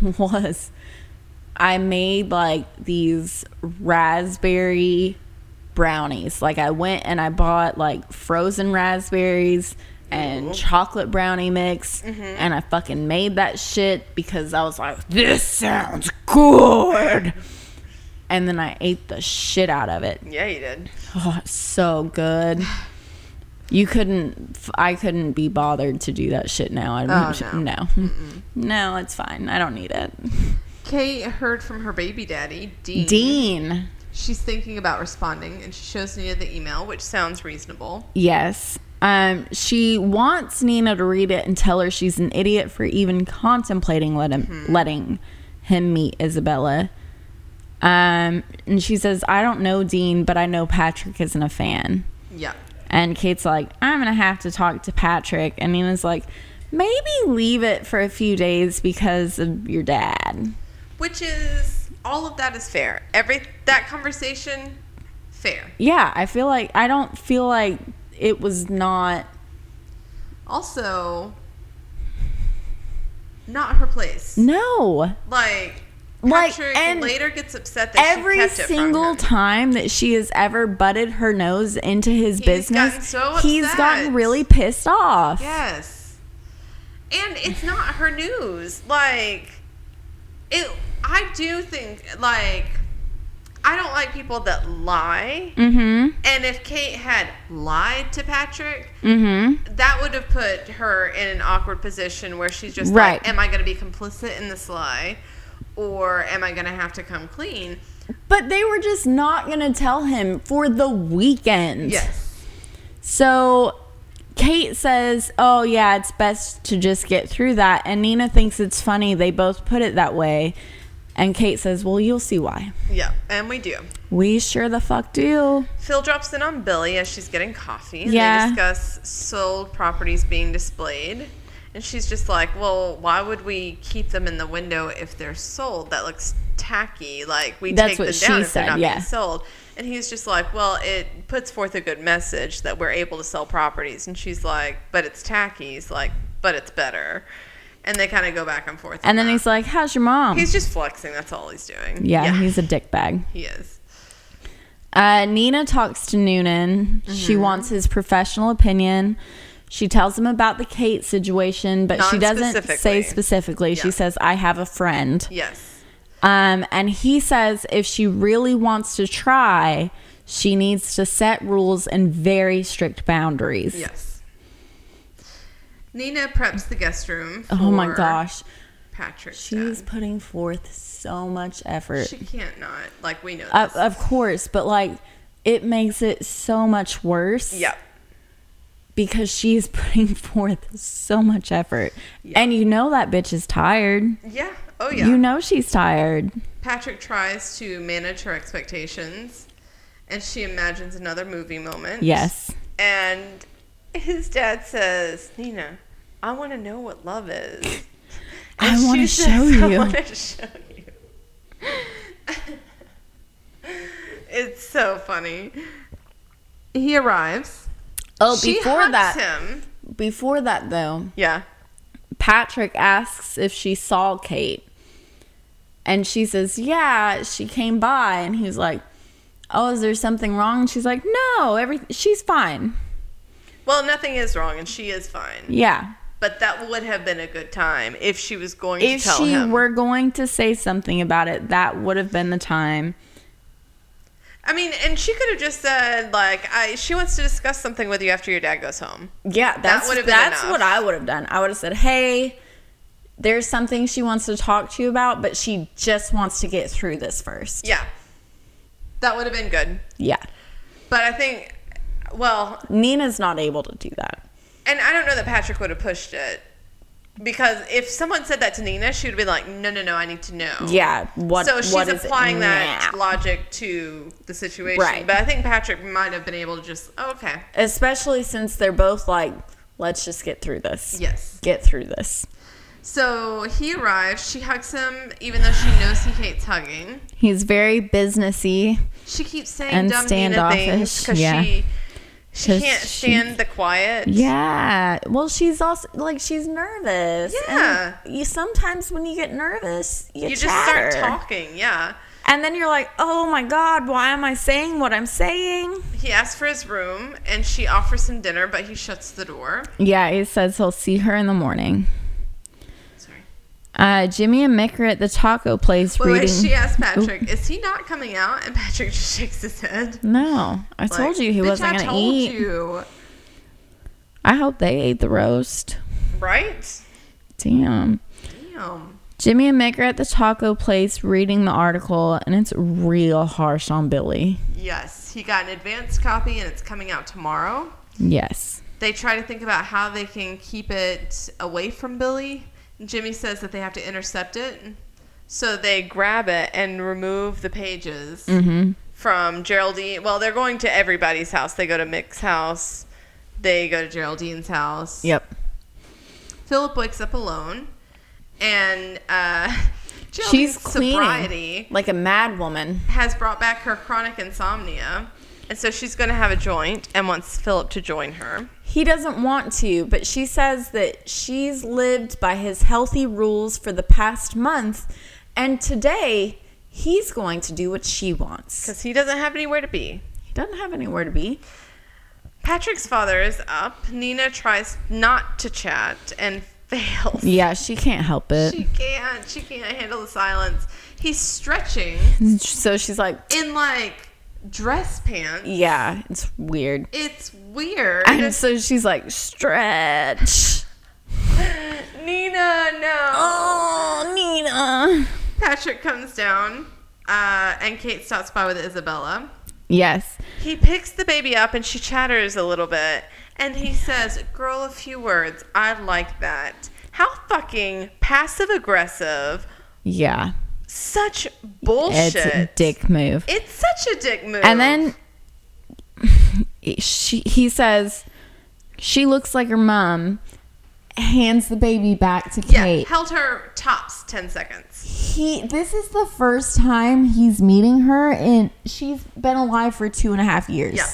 [LAUGHS] was I made like these raspberry brownies. Like I went and I bought like frozen raspberries and chocolate brownie mix mm-hmm. and I fucking made that shit because I was like, this sounds good. And then I ate the shit out of it. Yeah, you did. Oh, so good. You couldn't, I couldn't be bothered to do that shit now. I Oh, no. no. No, it's fine. I don't need it. Kate heard from her baby daddy, Dean. Dean. She's thinking about responding, and she shows Nina the email, which sounds reasonable. Yes. Um, she wants Nina to read it and tell her she's an idiot for even contemplating let him, letting him meet Isabella. Um, and she says, I don't know Dean, but I know Patrick isn't a fan. Yeah. And Kate's like, I'm going to have to talk to Patrick. And Nina's like, maybe leave it for a few days because of your dad. Which is all of that is fair. Every that conversation, fair. Yeah, I feel like, I don't feel like it was not. Also, not her place. No. Like, Like, Patrick and later gets upset that every she kept it single from him. time that she has ever butted her nose into his He's business, gotten so he's gotten really pissed off. Yes. And it's not her news. Like it I do think like I don't like people that lie. Mm-hmm. And if Kate had lied to Patrick, Mm-hmm. that would have put her in an awkward position where she's just Right. like, Am I gonna be complicit in this lie? Or am I gonna have to come clean? But they were just not going to tell him for the weekend. Yes. So Kate says, Oh, yeah, it's best to just get through that. And Nina thinks it's funny. They both put it that way. And Kate says, Well, you'll see why. Yeah, and we do. We sure the fuck do. Phil drops in on Billy as she's getting coffee. And Yeah. They discuss sold properties being displayed. And she's just like, well, why would we keep them in the window if they're sold? That looks tacky. Like, we That's take them down if said, they're not yeah. being sold. And he's just like, well, it puts forth a good message that we're able to sell properties. And she's like, but it's tacky. He's like, but it's better. And they kind of go back and forth. And then that. he's like, How's your mom? he's just flexing. That's all he's doing. yeah, he's a dickbag. [LAUGHS] he is. Uh, Nina talks to Noonan. She Mm-hmm. wants his professional opinion. She tells him about the Kate situation, but she doesn't say specifically. She says, I have a friend. Yes. Um, and he says if she really wants to try, she needs to set rules and very strict boundaries. Yes. Nina preps the guest room. For Oh my gosh. Patrick. She's dad. putting forth so much effort. She can't not. Like we know this. Of, of course, but like it makes it so much worse. yeah. because she's [LAUGHS] putting forth so much effort. And you know that bitch is tired. Yeah. Oh yeah. You know she's tired. Patrick tries to manage her expectations, and she imagines another movie moment. Yes. And his dad says, "Nina, I want to know what love is." [LAUGHS] I wanna show says, I you." want to show you. it's so funny. He arrives. Oh, She before that, him. before that though, Yeah. Patrick asks if she saw Kate. And she says, "Yeah, she came by." And he's like, "Oh, is there something wrong?" And she's like, "No, every she's fine." Well, nothing is wrong, and she is fine. Yeah. But that would have been a good time if she was going If to tell him. if she were going to say something about it, that would have been the time. I mean, and she could have just said like, "I." She wants to discuss something with you after your dad goes home. Yeah, that's would have been that's enough. what I would have done. I would have said, "Hey, there's something she wants to talk to you about, but she just wants to get through this first. Yeah, that would have been good. Yeah. But I think, well, Nina's not able to do that. and I don't know that Patrick would have pushed it because if someone said that to Nina, she would be like, "No, no, no, I need to know." Yeah, what so she's what is it applying that now? logic to the situation. Right. But I think Patrick might have been able to just, oh, okay, Especially since they're both like, let's just get through this. yes. Get through this. So he arrives. She hugs him, even though she knows he hates hugging. He's very businessy. She keeps saying dumb Nina things standoffish, because yeah. she She 'Cause can't she- stand the quiet. Yeah. Well, she's also like she's nervous. Yeah. And you sometimes when you get nervous, you, You just start talking, yeah. and then you're like, "Oh my god, why am I saying what I'm saying?" He asks for his room and she offers him dinner, but he shuts the door. Yeah, he says he'll see her in the morning. Uh, Jimmy and Mick are at the taco place Wait, reading. wait, she asks Patrick, is he not coming out? And Patrick [LAUGHS] just shakes his head. no, I Like, told you he wasn't I gonna told eat. You. I hope they ate the roast. Right? Damn. Damn. Jimmy and Mick are at the taco place reading the article, and it's real harsh on Billie. Yes, he got an advanced copy and it's coming out tomorrow. Yes. They try to think about how they can keep it away from Billie. Jimmy says that they have to intercept it. So they grab it and remove the pages Mm-hmm. from Geraldine. Well, they're going to everybody's house. They go to Mick's house. They go to Geraldine's house. Yep. Philip wakes up alone. And uh, [LAUGHS] She's cleaning sobriety like a mad woman. has brought back her chronic insomnia. And so she's going to have a joint and wants Philip to join her. He doesn't want to, but she says that she's lived by his healthy rules for the past month, and today he's going to do what she wants. Because he doesn't have anywhere to be. He doesn't have anywhere to be. Patrick's father is up. Nina tries not to chat and fails. Yeah, she can't help it. She can't. She can't handle the silence. He's stretching so she's like, in like dress pants. yeah, it's weird. It's weird. And so she's like, stretch. [LAUGHS] Nina, no. Oh, Nina. Patrick comes down, uh, and Kate stops by with Isabella. Yes. He picks the baby up and she chatters a little bit. And he says, Girl, a few words. I like that. How fucking passive aggressive. Yeah. Such bullshit. It's a dick move. It's such a dick move. And then [LAUGHS] she he says she looks like her mom hands the baby back to yeah, Kate. held her tops 10 seconds. He this is the first time he's meeting her and she's been alive for two and a half years. Yeah.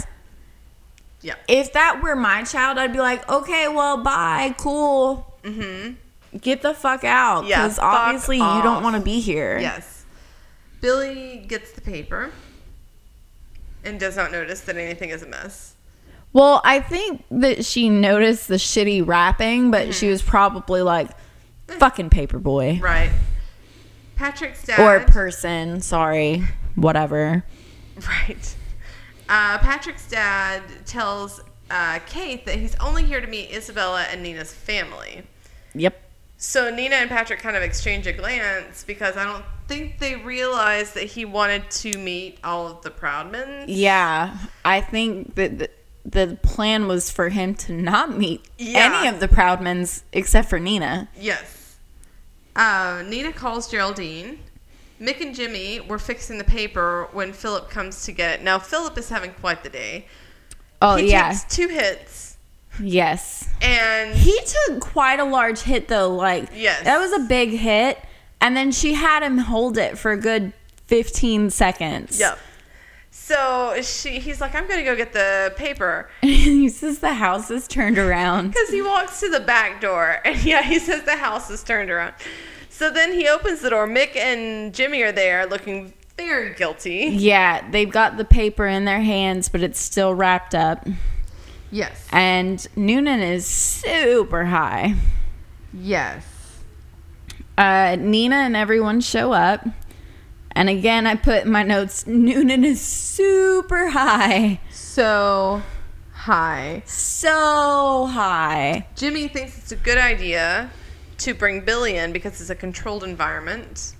Yeah. If that were my child, I'd be like, okay, well, bye, cool. Mm-hmm. Get the fuck out. Because fuck obviously you don't want to be here. Yes. Billie gets the paper and does not notice that anything is amiss. Well, I think that she noticed the shitty wrapping, but Mm-hmm. she was probably like, fucking paper boy. Right. Patrick's dad. Or person, sorry, whatever. Right. Uh, Patrick's dad tells uh, Kate that he's only here to meet Isabella and Nina's family. Yep. So Nina and Patrick kind of exchange a glance because I don't think they realized that he wanted to meet all of the Proudmans. Yeah, I think that the, the plan was for him to not meet Yeah. any of the Proudmans except for Nina. Yes. Uh, Nina calls Geraldine. Mick and Jimmy were fixing the paper when Philip comes to get it. Now Philip is having quite the day. Oh, he yeah. takes two hits Yes. and He took quite a large hit, though. Like, Yes. that was a big hit. And then she had him hold it for a good 15 seconds. Yep. So she, he's like, I'm gonna go get the paper [LAUGHS] And he says the house is turned around. [LAUGHS] because he walks to the back door, [LAUGHS] and yeah, he says the house is turned around. So then he opens the door. Mick and Jimmy are there, looking very guilty. Yeah, they've got the paper in their hands, but it's still wrapped up. Yes. And Noonan is super high. Yes. Uh, Nina and everyone show up. And again, I put in my notes Noonan is super high. So high. So high. Jimmy thinks it's a good idea to bring Billie in because it's a controlled environment.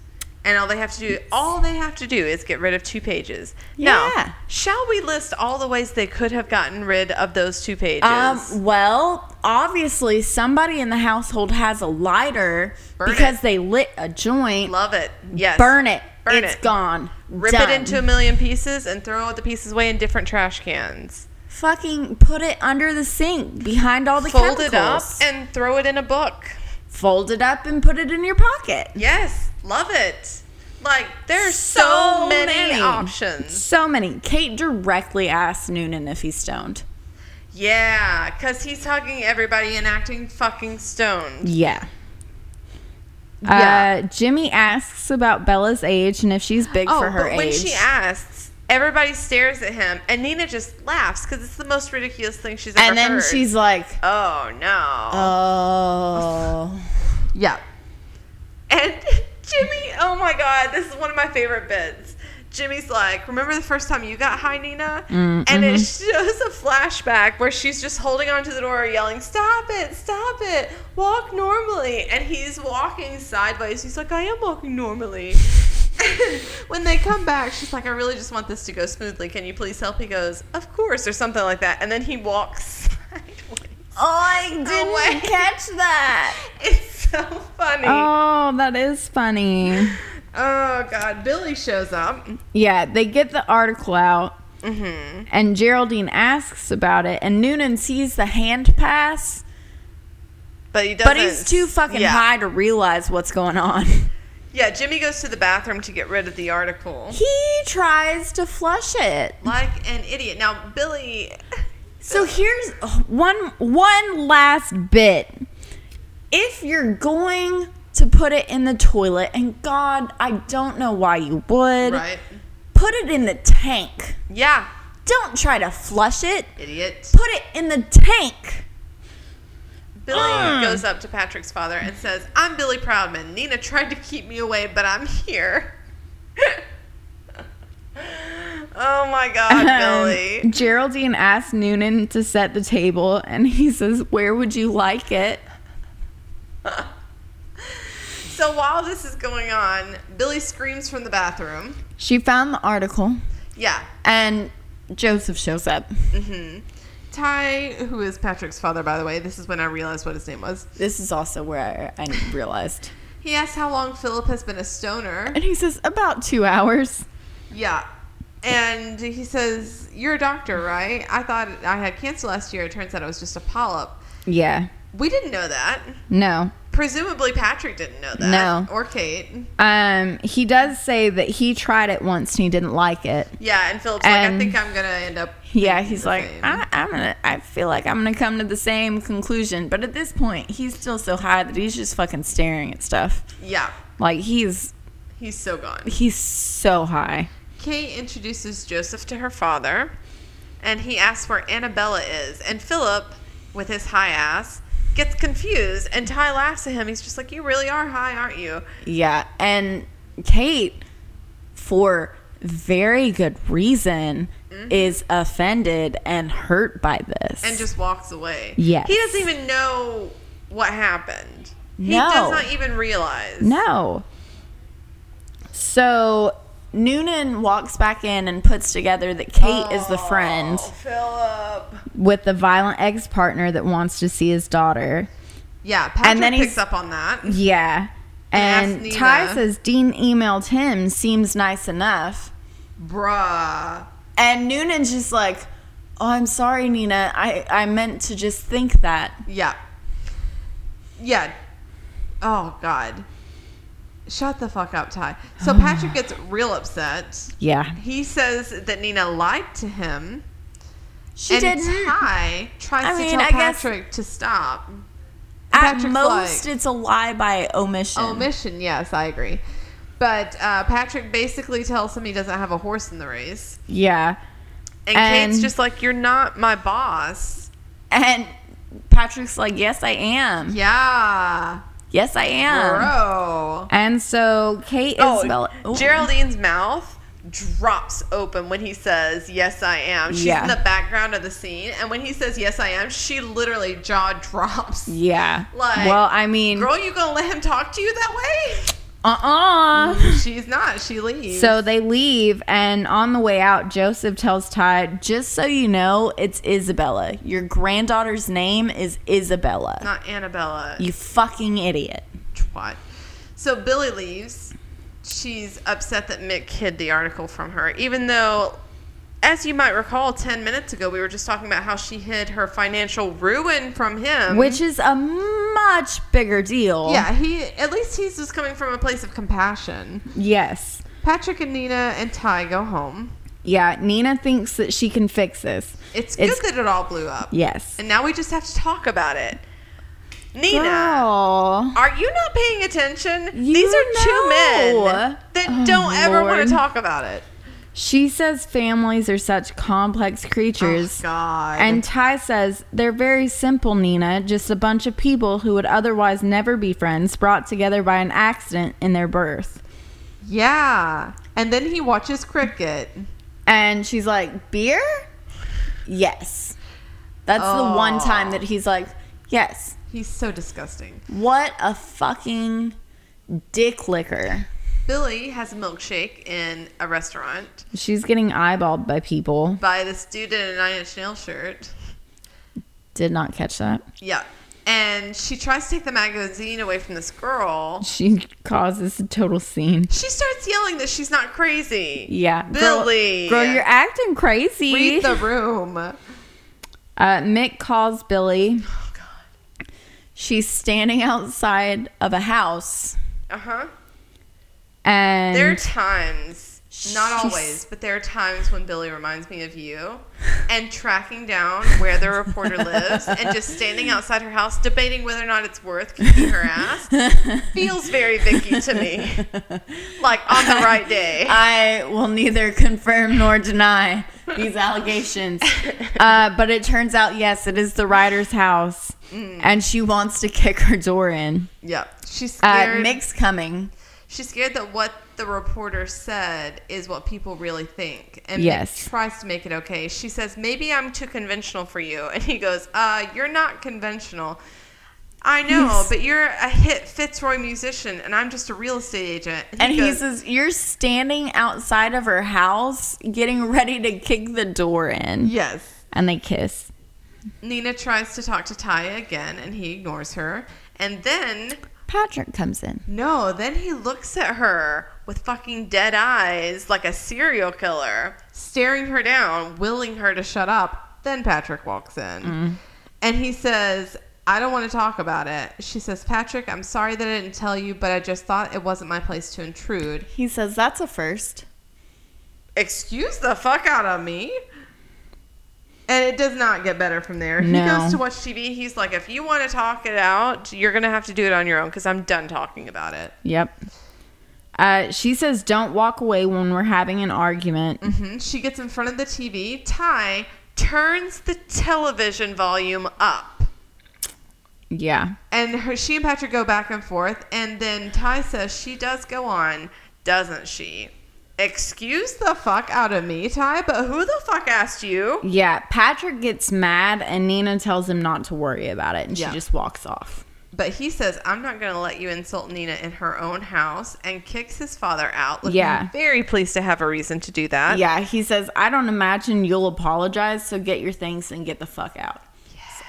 And all they have to do, all they have to do is get rid of two pages. Yeah. Now, shall we list all the ways they could have gotten rid of those two pages? Um, well, obviously, somebody in the household has a lighter Burn because it. they lit a joint. Love it. Yes. Burn it. Burn It's it. gone. Rip Done. it into a million pieces and throw the pieces away in different trash cans. Fucking put it under the sink behind all the Fold it up and throw it in a book. Fold it up and put it in your pocket. Yes, love it. Like there's so, So many, many. options. So many. Kate directly asked Noonan if he's stoned. Yeah, because he's hugging everybody and acting fucking stoned. Yeah. Yeah. Uh, Jimmy asks about Bella's age and if she's big Oh, for her but when she asks, everybody stares at him, and Nina just laughs because it's the most ridiculous thing she's ever and then heard. she's like, "Oh no!" "Oh, Yeah. And [LAUGHS] Jimmy, oh my god, this is one of my favorite bits. Jimmy's like, remember the first time you got high, Nina? Mm, And it mm-hmm. shows a flashback where she's just holding onto the door, yelling, Stop it, stop it, walk normally. And he's walking sideways. He's like, I am walking normally. [LAUGHS] when they come back, she's like, I really just want this to go smoothly. Can you please help? He goes, Of course, or something like that. And then he walks [LAUGHS] sideways. oh, I didn't Away. [LAUGHS] catch that." It's so funny. Oh, that is funny. Oh God, Billie shows up. Yeah, they get the article out, Mm-hmm. and Geraldine asks about it, and Noonan sees the hand pass, But he doesn't. but he's too fucking yeah. high to realize what's going on. Yeah, Jimmy goes to the bathroom to get rid of the article. He tries to flush it. Like an idiot. Now Billie. So here's one one last bit. If you're going to put it in the toilet, and God, I don't know why you would, Right. put it in the tank. Yeah. Don't try to flush it. Idiot. Put it in the tank. Billie Mm. goes up to Patrick's father and says, "I'm Billie Proudman. Nina tried to keep me away, but I'm here." [LAUGHS] oh my God, Billie. Um, Geraldine asks Noonan to set the table, and he says, Where would you like it? [LAUGHS] So while this is going on, Billy screams from the bathroom. She found the article, Yeah. and Joseph shows up. hmm Ty, who is Patrick's father, by the way, this is when I realized what his name was. This is also where I, I realized. He asks how long Philip has been a stoner. And he says, About two hours. Yeah. And he says, You're a doctor, right? I thought I had cancer last year. It turns out it was just a polyp. Yeah. We didn't know that. No. Presumably Patrick didn't know that. No. Or Kate. Um, he does say that he tried it once and he didn't like it. Yeah, and Philip's like, I think I'm going to end up. Yeah, he's like, same." I, I'm gonna. I feel like I'm gonna come to the same conclusion, but at this point, he's still so high that he's just fucking staring at stuff. Yeah. Like he's He's so gone. he's so high. Kate introduces Joseph to her father, and he asks where Annabella is. And Philip, with his high ass, gets confused. And Ty laughs at him. He's just like, You really are high, aren't you? Yeah, and Kate, for very good reason, Mm-hmm. is offended and hurt by this. and just walks away. Yes. He doesn't even know what happened. No. He does not even realize. no. So Noonan walks back in and puts together that Kate is the oh, friend Oh, Philip. with the violent ex partner that wants to see his daughter. Yeah, Patrick And then picks he's- up on that. Yeah. And And Ty says Dean emailed him, seems nice enough. Bruh. And Noonan's just like, Oh, I'm sorry, Nina. I, I meant to just think that. Yeah. Yeah. Oh, God. Shut the fuck up, Ty. So [SIGHS] Patrick gets real upset. Yeah. He says that Nina lied to him. She didn't. Ty tries I to mean, tell I Patrick to stop. At Patrick's most, like- it's a lie by omission. Omission, yes, I agree. But uh, Patrick basically tells him he doesn't have a horse in the race. Yeah. And, And- Kate's just like, You're not my boss. And Patrick's like, Yes, I am. Yeah. Yes, I am. Bro. And so Kate Oh, Isabella. Ooh. Geraldine's mouth drops open when he says, Yes, I am. She's Yeah. in the background of the scene. And when he says, Yes, I am, she literally jaw drops. Yeah. Like, well, I mean, Girl, you gonna let him talk to you that way? Uh uh She's not. She leaves. So they leave, and on the way out, Joseph tells Ty, just so you know, it's Isabella. Your granddaughter's name is Isabella. not Annabella. You fucking idiot. twat. So Billie leaves. She's upset that Mick hid the article from her, even though, as you might recall, 10 minutes ago, we were just talking about how she hid her financial ruin from him. Which is a much bigger deal. yeah, he at least he's just coming from a place of compassion. Yes. Patrick and Nina and Ty go home. Yeah, Nina thinks that she can fix this. It's good that it all blew up. Yes. And now we just have to talk about it. Nina, Girl. are you not paying attention? You These are two men that Oh, don't ever want to talk about it. She says families are such complex oh, creatures. Oh, God. And Ty says they're very simple, Nina, just a bunch of people who would otherwise never be friends brought together by an accident in their birth. yeah. And then he watches cricket. And she's like, Beer? Yes. That's the one oh. time that he's like, Yes. He's so disgusting. What a fucking dick licker. Billie has a milkshake in a restaurant She's getting eyeballed by people. by this dude in a Nine Inch Nails shirt. Did not catch that. Yeah. And she tries to take the magazine away from this girl. She causes a total scene. She starts yelling that she's not crazy. Yeah. Girl- Billie. Girl, you're acting crazy. Read the room. Uh, Mick calls Billie. Oh, God. She's standing outside of a house, Uh huh. And There are times, not always, but there are times when Billie reminds me of you and tracking down where the reporter lives and just standing outside her house debating whether or not it's worth kicking her ass feels very Vicky to me. Like on the right day. [LAUGHS] I will neither confirm nor deny these allegations. Uh, but it turns out, yes, it is the writer's house, Mm. and she wants to kick her door in. Yep. She's Uh, scared. Mick's coming. She's scared that what the reporter said is what people really think. And Yes. Tries to make it okay. She says, maybe I'm too conventional for you. And he goes, uh, you're not conventional. I know, He's- but you're a hit Fitzroy musician, and I'm just a real estate agent. And he goes, says, You're standing outside of her house getting ready to kick the door in. yes. And they kiss. Nina tries to talk to Taya again, and he ignores her. And then, Patrick comes in. no, then he looks at her with fucking dead eyes like a serial killer, staring her down, willing her to shut up. Then Patrick walks in. Mm. And he says, I don't want to talk about it. She says, Patrick, I'm sorry that I didn't tell you, but I just thought it wasn't my place to intrude. He says, That's a first. excuse the fuck out of me. And it does not get better from there. No. He goes to watch TV. He's like, if you want to talk it out, you're going to have to do it on your own because I'm done talking about it. Yep. Uh, she says, Don't walk away when we're having an argument. hmm She gets in front of the TV. Ty turns the television volume up. Yeah. And her, she and Patrick go back and forth. And then Ty says she does go on, doesn't she? Excuse the fuck out of me, Ty, but who the fuck asked you? Yeah. Patrick gets mad, and Nina tells him not to worry about it, and Yeah. she just walks off. But he says, I'm not going to let you insult Nina in her own house and kicks his father out. Looking Yeah. very pleased to have a reason to do that. Yeah. He says, I don't imagine you'll apologize, so get your things and get the fuck out.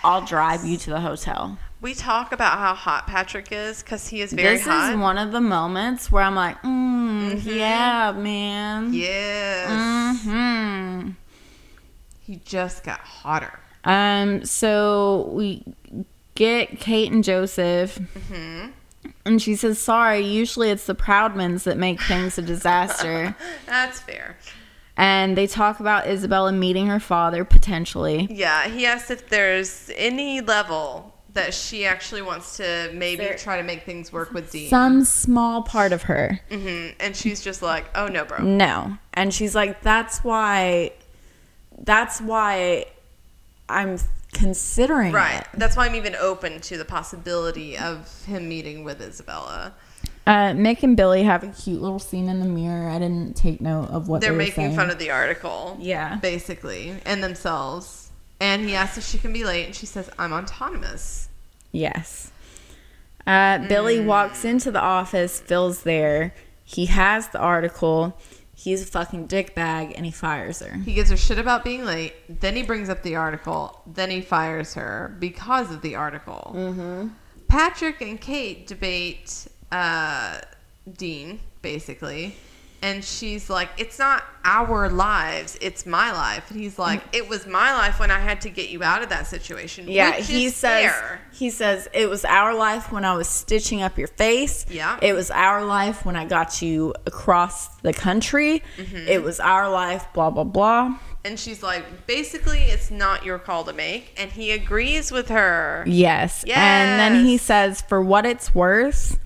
I'll drive you to the hotel. We talk about how hot Patrick is because he is very this hot. This is one of the moments where I'm like, mm, yeah, man. yes. hmm He just got hotter. Um, so we get Kate and Joseph, and she says, "Sorry, usually it's the Proudmans that make things a disaster." [LAUGHS] That's fair. and they talk about Isabella meeting her father potentially. Yeah, he asks if there's any level that she actually wants to maybe There- try to make things work with Dean. Some small part of her, Mm -hmm. And she's just like, oh no, bro. no, and she's like, "That's why, that's why I'm considering Right. it." That's why I'm even open to the possibility of him meeting with Isabella. Uh, Mick and Billie have a cute little scene in the mirror. I didn't take note of what They're they were making saying. fun of the article. Yeah. Basically. And themselves. And he asks if she can be late, and she says, I'm autonomous. Yes. Uh, Billie Mm. walks into the office. Phil's there. He has the article. He's a fucking dickbag, and he fires her. He gives her shit about being late. Then he brings up the article. Then he fires her because of the article. Mm-hmm. Patrick and Kate debate uh, Dean, basically. And she's like, It's not our lives, it's my life. And he's like, It was my life when I had to get you out of that situation. Yeah, he says fair. he says it was our life when I was stitching up your face. Yeah. It was our life when I got you across the country. Mm-hmm. It was our life, blah blah blah. And she's like, Basically, it's not your call to make. And he agrees with her. Yes. yes. And then he says for what it's worth,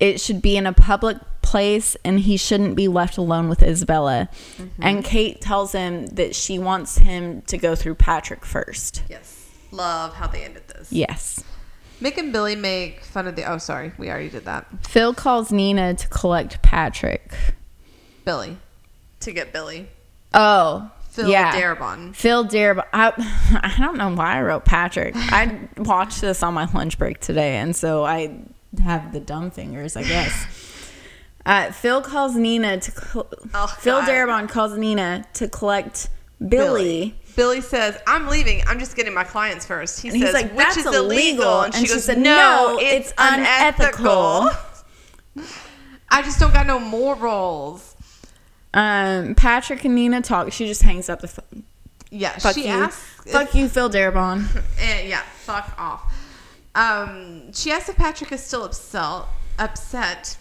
it should be in a public place and he shouldn't be left alone with Isabella. Mm-hmm. And Kate tells him that she wants him to go through Patrick first. Yes. Love how they ended this. Yes. Mick and Billie make fun of the. Oh, sorry. We already did that. Phil calls Nina to collect Patrick. Billie. To get Billie. Oh, Phil yeah. Darabont. Phil Darabont. I, [LAUGHS] I don't know why I wrote Patrick. I [LAUGHS] watched this on my lunch break today, and so I have the dumb fingers, I guess. Uh, Phil calls Nina to. col- Oh, Phil God. Darabont calls Nina to collect Billie. Billie says, "I'm leaving. I'm just getting my clients first. He And he's says, like, "Which "That's is illegal?" illegal." And she And she goes, said, "No, "No, it's, it's unethical." [LAUGHS] I just don't got no morals. Um, Patrick and Nina talk. She just hangs up the phone. Yeah, Fuck she you. asks. Fuck you, Phil Darabont. [LAUGHS] Eh, yeah, fuck off. Um, she asks if Patrick is still upset, upset,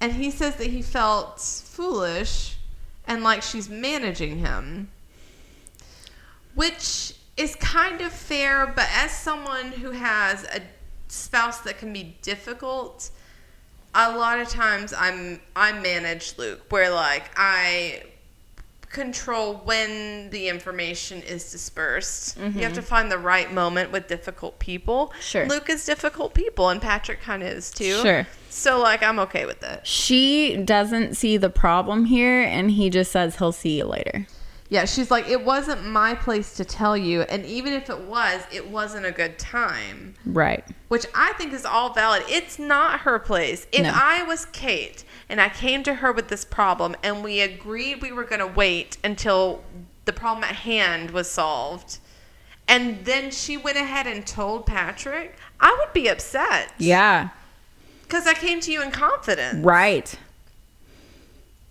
and he says that he felt foolish and like she's managing him, which is kind of fair. But as someone who has a spouse that can be difficult, a lot of times I'm I manage Luke, where like I control when the information is dispersed. You have mm-hmm. to find the right moment with difficult people. Sure. Luke is difficult people, and Patrick kind of is too. Sure. So like I'm okay with it. She doesn't see the problem here, and he just says he'll see you later. Yeah, she's like, it wasn't my place to tell you, and even if it was, it wasn't a good time. Right. Which I think is all valid. It's not her place. If No. I was Kate and I came to her with this problem and we agreed we were going to wait until the problem at hand was solved, and then she went ahead and told Patrick, I would be upset. Yeah. Because I came to you in confidence. Right.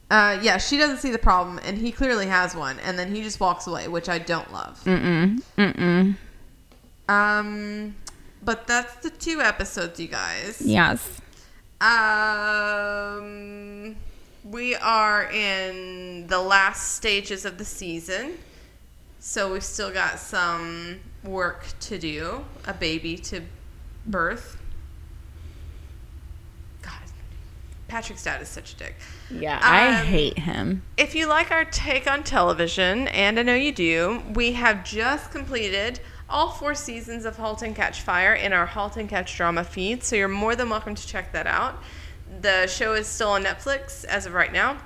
Uh, yeah, she doesn't see the problem, and he clearly has one, and then he just walks away, which I don't love. Mm-mm. Mm-mm. Um, but that's the two episodes, you guys. Yes. Um, we are in the last stages of the season, so we've still got some work to do. A baby to birth. God, Patrick's dad is such a dick. Yeah, I Um, hate him. If you like our take on television, and I know you do, we have just completed all four seasons of *Halt and Catch Fire* in our *Halt and Catch* drama feed, so you're more than welcome to check that out. The show is still on Netflix as of right now,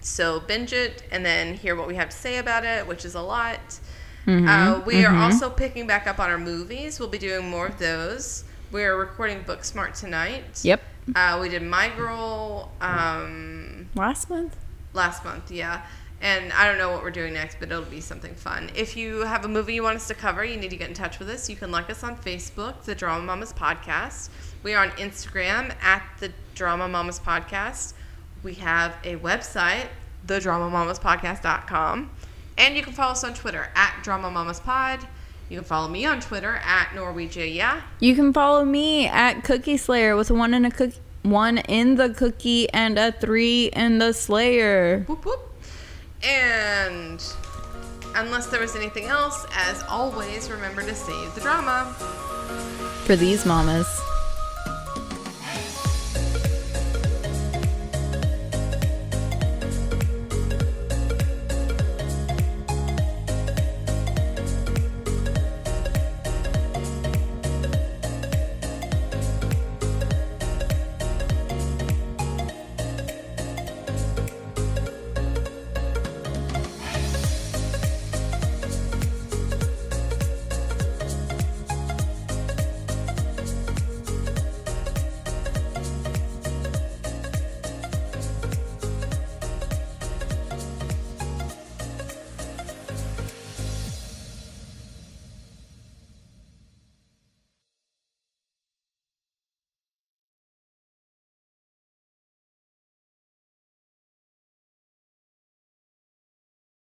so binge it and then hear what we have to say about it, which is a lot. Uh, we are also picking back up on our movies. We'll be doing more of those. We are recording Booksmart tonight. Yep. Uh, we did My Girl. Um, Last month? last month, yeah. And I don't know what we're doing next, but it'll be something fun. If you have a movie you want us to cover, you need to get in touch with us. You can like us on Facebook, The Drama Mamas Podcast. We are on Instagram at The Drama Mamas Podcast. We have a website, thedramamamaspodcast.com. And you can follow us on Twitter at Drama Mamas Pod. You can follow me on Twitter at Norwegia Yeah. You can follow me at Cookie Slayer with one in a cookie, one in the cookie and a three in the Slayer. Whoop whoop. And unless there was anything else, as always, remember to save the drama. For these mamas.